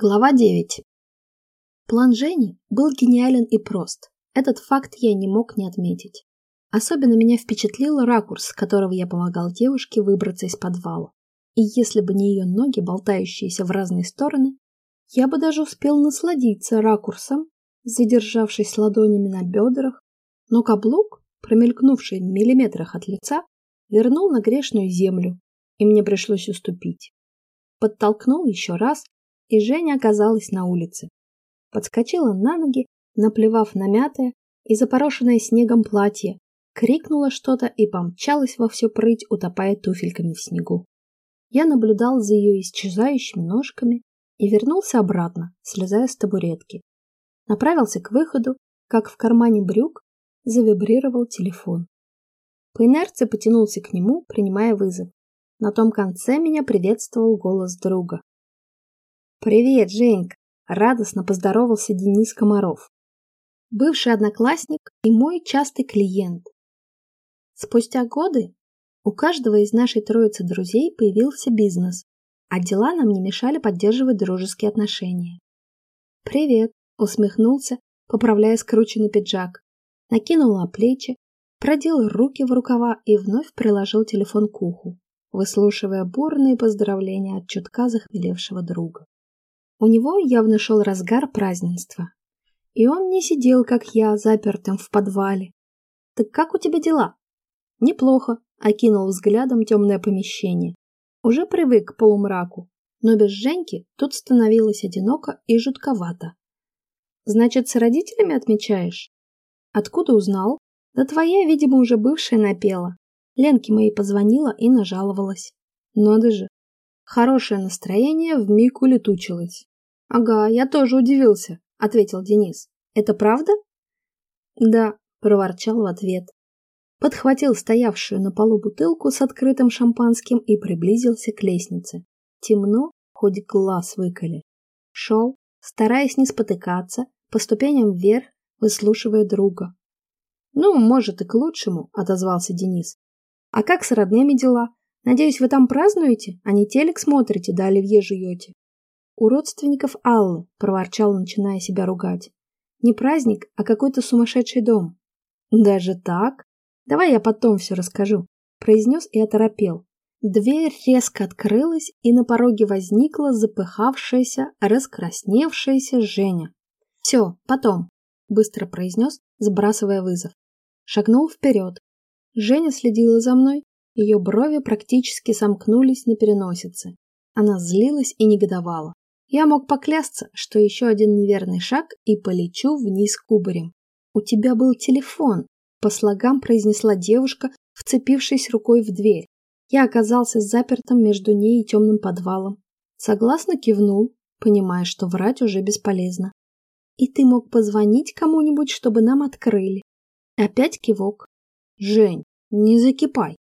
Глава 9. План Жени был гениален и прост. Этот факт я не мог не отметить. Особенно меня впечатлил ракурс, с которого я помогал девушке выбраться из подвала. И если бы не ее ноги, болтающиеся в разные стороны, я бы даже успел насладиться ракурсом, задержавшись ладонями на бедрах, но каблук, промелькнувший в миллиметрах от лица, вернул на грешную землю, и мне пришлось уступить. Подтолкнул еще раз, и Женя оказалась на улице. Подскочила на ноги, наплевав на мятое и запорошенное снегом платье, крикнула что-то и помчалась во всю прыть, утопая туфельками в снегу. Я наблюдал за ее исчезающими ножками и вернулся обратно, слезая с табуретки. Направился к выходу, как в кармане брюк завибрировал телефон. По инерции потянулся к нему, принимая вызов. На том конце меня приветствовал голос друга. «Привет, Женька!» – радостно поздоровался Денис Комаров. Бывший одноклассник и мой частый клиент. Спустя годы у каждого из нашей троицы друзей появился бизнес, а дела нам не мешали поддерживать дружеские отношения. «Привет!» – усмехнулся, поправляя скрученный пиджак. Накинул на плечи, продел руки в рукава и вновь приложил телефон к уху, выслушивая бурные поздравления от чутка захмелевшего друга. У него явно шел разгар празднества. И он не сидел, как я, запертым в подвале. «Так как у тебя дела?» «Неплохо», — окинул взглядом темное помещение. Уже привык к полумраку, но без Женьки тут становилось одиноко и жутковато. «Значит, с родителями отмечаешь?» «Откуда узнал?» «Да твоя, видимо, уже бывшая напела. Ленке моей позвонила и нажаловалась. Надо же, Хорошее настроение вмиг улетучилось. «Ага, я тоже удивился», — ответил Денис. «Это правда?» «Да», — проворчал в ответ. Подхватил стоявшую на полу бутылку с открытым шампанским и приблизился к лестнице. Темно, хоть глаз выколи. Шел, стараясь не спотыкаться, по ступеням вверх, выслушивая друга. «Ну, может, и к лучшему», — отозвался Денис. «А как с родными дела? Надеюсь, вы там празднуете, а не телек смотрите да оливье жуете. У родственников Аллы, проворчал, начиная себя ругать. Не праздник, а какой-то сумасшедший дом. Даже так? Давай я потом все расскажу, произнес и оторопел. Дверь резко открылась, и на пороге возникла запыхавшаяся, раскрасневшаяся Женя. «Все, потом», — быстро произнес, сбрасывая вызов. Шагнул вперед. Женя следила за мной, ее брови практически сомкнулись на переносице. Она злилась и негодовала. Я мог поклясться, что еще один неверный шаг и полечу вниз кубарем. «У тебя был телефон», – по слогам произнесла девушка, вцепившись рукой в дверь. Я оказался запертым между ней и темным подвалом. Согласно кивнул, понимая, что врать уже бесполезно. «И ты мог позвонить кому-нибудь, чтобы нам открыли?» Опять кивок. «Жень, не закипай.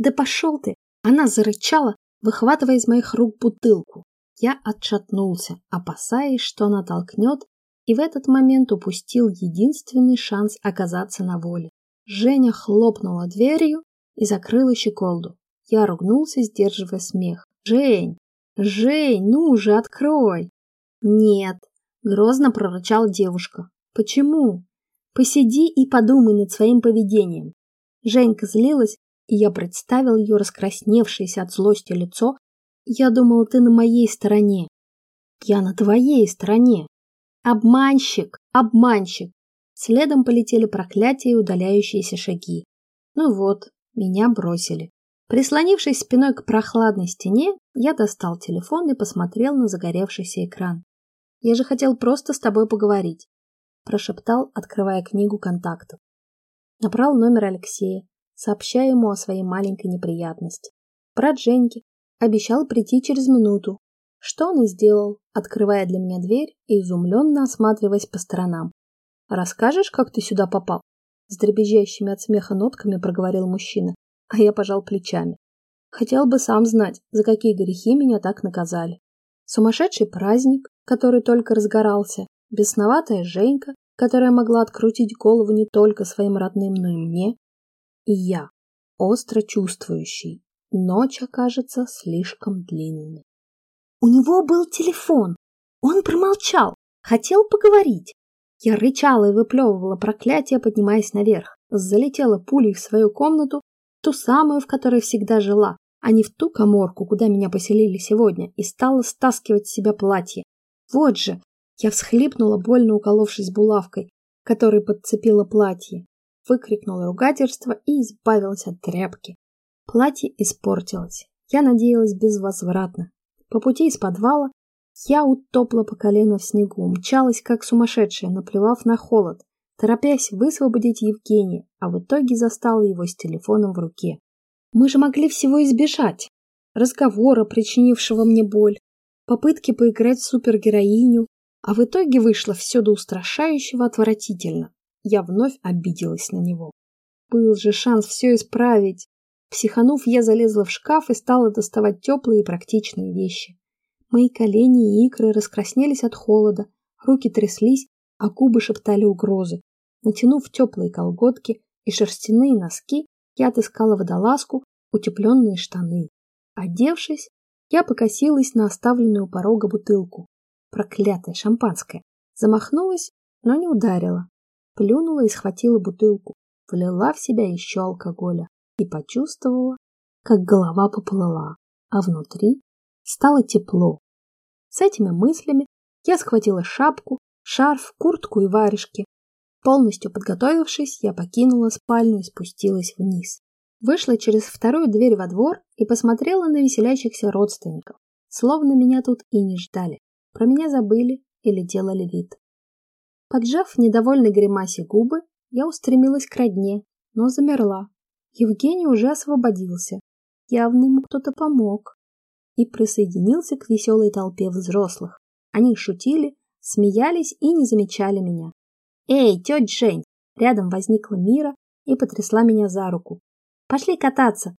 «Да пошел ты!» Она зарычала, выхватывая из моих рук бутылку. Я отшатнулся, опасаясь, что она толкнет, и в этот момент упустил единственный шанс оказаться на воле. Женя хлопнула дверью и закрыла щеколду. Я ругнулся, сдерживая смех. «Жень! Жень, ну уже открой!» «Нет!» — грозно прорычала девушка. «Почему?» «Посиди и подумай над своим поведением». Женька злилась, я представил ее раскрасневшееся от злости лицо. Я думал, ты на моей стороне. Я на твоей стороне. Обманщик, обманщик. Следом полетели проклятия и удаляющиеся шаги. Ну вот, меня бросили. Прислонившись спиной к прохладной стене, я достал телефон и посмотрел на загоревшийся экран. «Я же хотел просто с тобой поговорить», – прошептал, открывая книгу контактов. Набрал номер Алексея, сообщая ему о своей маленькой неприятности. Брат Женьки обещал прийти через минуту, что он и сделал, открывая для меня дверь и изумленно осматриваясь по сторонам. «Расскажешь, как ты сюда попал?» С дребезжащими от смеха нотками проговорил мужчина, а я пожал плечами. Хотел бы сам знать, за какие грехи меня так наказали. Сумасшедший праздник, который только разгорался, бесноватая Женька, которая могла открутить голову не только своим родным, но и мне, я, остро чувствующий, ночь окажется слишком длинной. У него был телефон. Он промолчал, хотел поговорить. Я рычала и выплевывала проклятие, поднимаясь наверх. Залетела пулей в свою комнату, ту самую, в которой всегда жила, а не в ту коморку, куда меня поселили сегодня, и стала стаскивать с себя платье. Вот же! Я всхлипнула, больно уколовшись булавкой, которой подцепила платье, выкрикнула ругательство и избавилась от тряпки. Платье испортилось. Я надеялась безвозвратно. По пути из подвала я утопла по колено в снегу, мчалась как сумасшедшая, наплевав на холод, торопясь высвободить Евгения, а в итоге застала его с телефоном в руке. Мы же могли всего избежать. Разговора, причинившего мне боль, попытки поиграть в супергероиню, а в итоге вышло все до устрашающего отвратительно. Я вновь обиделась на него. Был же шанс все исправить. Психанув, я залезла в шкаф и стала доставать теплые и практичные вещи. Мои колени и икры раскраснелись от холода, руки тряслись, а губы шептали угрозы. Натянув теплые колготки и шерстяные носки, я отыскала водолазку, утепленные штаны. Одевшись, я покосилась на оставленную у порога бутылку. Проклятое шампанское. Замахнулась, но не ударила. Плюнула и схватила бутылку, влила в себя еще алкоголя и почувствовала, как голова поплыла, а внутри стало тепло. С этими мыслями я схватила шапку, шарф, куртку и варежки. Полностью подготовившись, я покинула спальню и спустилась вниз. Вышла через вторую дверь во двор и посмотрела на веселящихся родственников. Словно меня тут и не ждали. Про меня забыли или делали вид. Поджав недовольной гримасе губы, я устремилась к родне, но замерла. Евгений уже освободился. Явно ему кто-то помог. И присоединился к веселой толпе взрослых. Они шутили, смеялись и не замечали меня. «Эй, тетя Жень!» Рядом возникла Мира и потрясла меня за руку. Пошли кататься.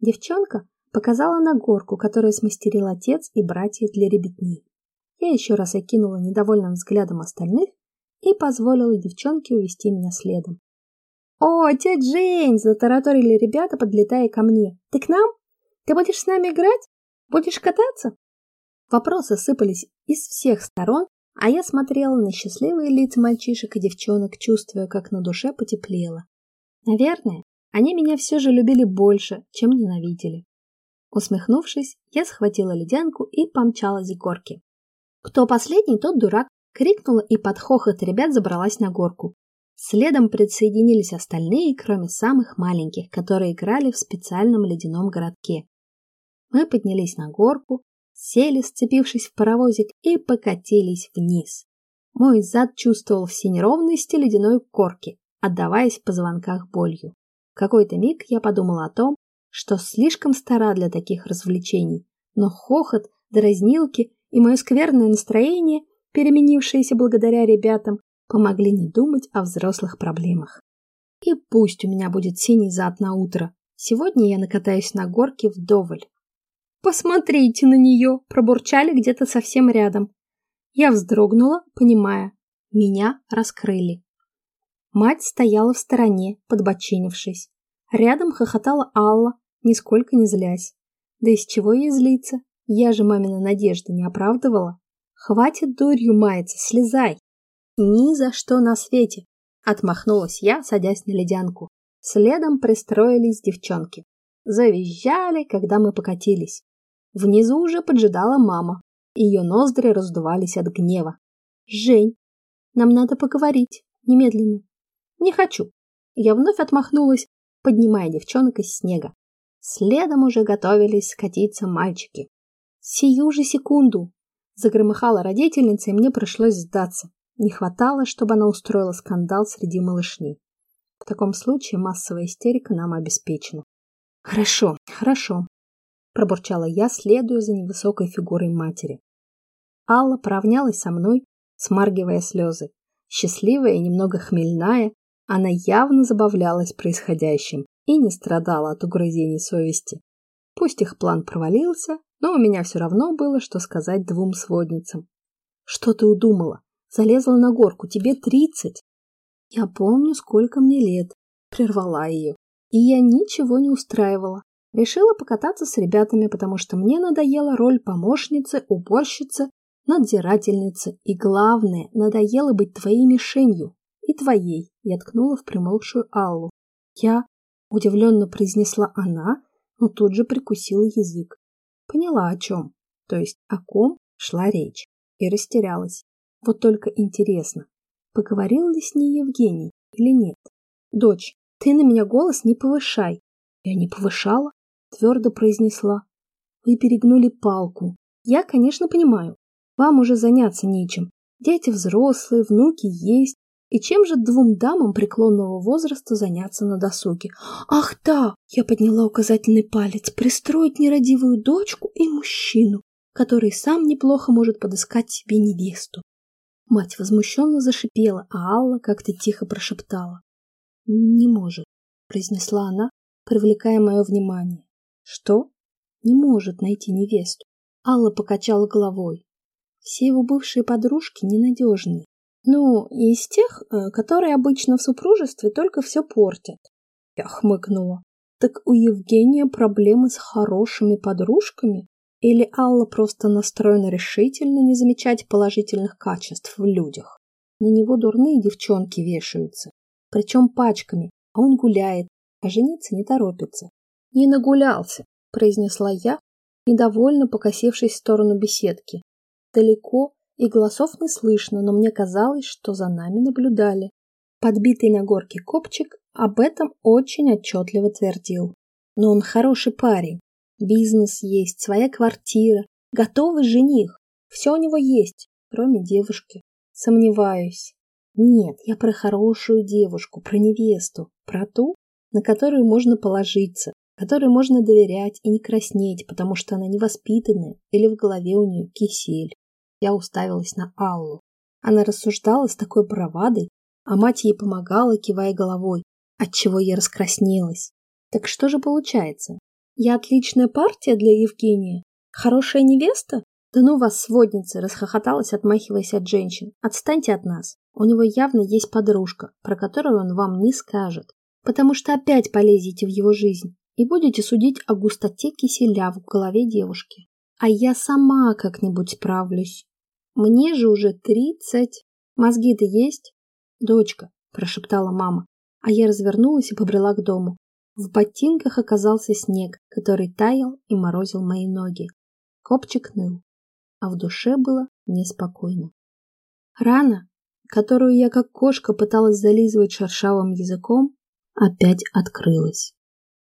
Девчонка показала на горку, которую смастерил отец и братья для ребятни. Я еще раз окинула недовольным взглядом остальных и позволила девчонке увести меня следом. «О, тетя Джейн!» – затараторили ребята, подлетая ко мне. «Ты к нам? Ты будешь с нами играть? Будешь кататься?» Вопросы сыпались из всех сторон, а я смотрела на счастливые лица мальчишек и девчонок, чувствуя, как на душе потеплело. Наверное, они меня все же любили больше, чем ненавидели. Усмехнувшись, я схватила ледянку и помчалась к горке. Кто последний, тот дурак, крикнула и под хохот ребят забралась на горку. Следом присоединились остальные, кроме самых маленьких, которые играли в специальном ледяном городке. Мы поднялись на горку, сели, сцепившись в паровозик, и покатились вниз. Мой зад чувствовал все неровности ледяной корки, отдаваясь в позвонках болью. В какой-то миг я подумала о том, что слишком стара для таких развлечений, но хохот, дразнилки и мое скверное настроение, переменившееся благодаря ребятам, помогли не думать о взрослых проблемах. И пусть у меня будет синий зад на утро. Сегодня я накатаюсь на горке вдоволь. «Посмотрите на нее!» – пробурчали где-то совсем рядом. Я вздрогнула, понимая. Меня раскрыли. Мать стояла в стороне, подбочинившись. Рядом хохотала Алла, нисколько не злясь. Да из чего ей злиться? Я же мамина надежда не оправдывала. Хватит дурью маяться, слезай. Ни за что на свете. Отмахнулась я, садясь на ледянку. Следом пристроились девчонки. Завизжали, когда мы покатились. Внизу уже поджидала мама. Ее ноздри раздувались от гнева. «Жень, нам надо поговорить. Немедленно. Не хочу. Я вновь отмахнулась, поднимая девчонок из снега. Следом уже готовились скатиться мальчики. Сию же секунду! Загромыхала родительница, и мне пришлось сдаться. Не хватало, чтобы она устроила скандал среди малышней. В таком случае массовая истерика нам обеспечена. Хорошо, хорошо, пробурчала я, следуя за невысокой фигурой матери. Алла поравнялась со мной, смаргивая слезы. Счастливая и немного хмельная, она явно забавлялась происходящим и не страдала от угрызений совести. Пусть их план провалился, но у меня все равно было, что сказать двум сводницам. «Что ты удумала? Залезла на горку, тебе тридцать!» «Я помню, сколько мне лет», — прервала ее. И я ничего не устраивала. Решила покататься с ребятами, потому что мне надоела роль помощницы, уборщицы, надзирательница и, главное, надоело быть твоей мишенью и твоей, я ткнула в примолкшую Аллу. Я удивленно произнесла она, но тут же прикусила язык. Поняла о чем, то есть о ком шла речь, и растерялась. Вот только интересно, поговорил ли с ней Евгений или нет? Дочь, ты на меня голос не повышай. Я не повышала, твердо произнесла. Вы перегнули палку. Я, конечно, понимаю. Вам уже заняться нечем. Дети взрослые, внуки есть. И чем же двум дамам преклонного возраста заняться на досуге? Ах да, я подняла указательный палец, пристроить нерадивую дочку и мужчину, который сам неплохо может подыскать себе невесту. Мать возмущенно зашипела, а Алла как-то тихо прошептала. «Не может», — произнесла она, привлекая мое внимание. «Что?» «Не может найти невесту». Алла покачала головой. Все его бывшие подружки ненадежные. Ну, из тех, э, которые обычно в супружестве только все портят. Я хмыкнула. Так у Евгения проблемы с хорошими подружками? Или Алла просто настроена решительно не замечать положительных качеств в людях? На него дурные девчонки вешаются, причем пачками, а он гуляет, а жениться не торопится. Не нагулялся, произнесла я, недовольно покосившись в сторону беседки. Далеко и голосов не слышно, но мне казалось, что за нами наблюдали. Подбитый на горке копчик об этом очень отчетливо твердил. Но он хороший парень, Бизнес есть, своя квартира, готовый жених. Все у него есть, кроме девушки. Сомневаюсь. Нет, я про хорошую девушку, про невесту, про ту, на которую можно положиться, которой можно доверять и не краснеть, потому что она невоспитанная или в голове у нее кисель. Я уставилась на Аллу. Она рассуждала с такой бравадой, а мать ей помогала, кивая головой, отчего я раскраснелась. Так что же получается? Я отличная партия для Евгения? Хорошая невеста? Да ну вас, сводницы, расхохоталась, отмахиваясь от женщин. Отстаньте от нас. У него явно есть подружка, про которую он вам не скажет. Потому что опять полезете в его жизнь и будете судить о густоте киселя в голове девушки. А я сама как-нибудь справлюсь. Мне же уже тридцать. Мозги-то есть? Дочка, прошептала мама, а я развернулась и побрела к дому. В ботинках оказался снег, который таял и морозил мои ноги. Копчик ныл, а в душе было неспокойно. Рана, которую я как кошка пыталась зализывать шершавым языком, опять открылась.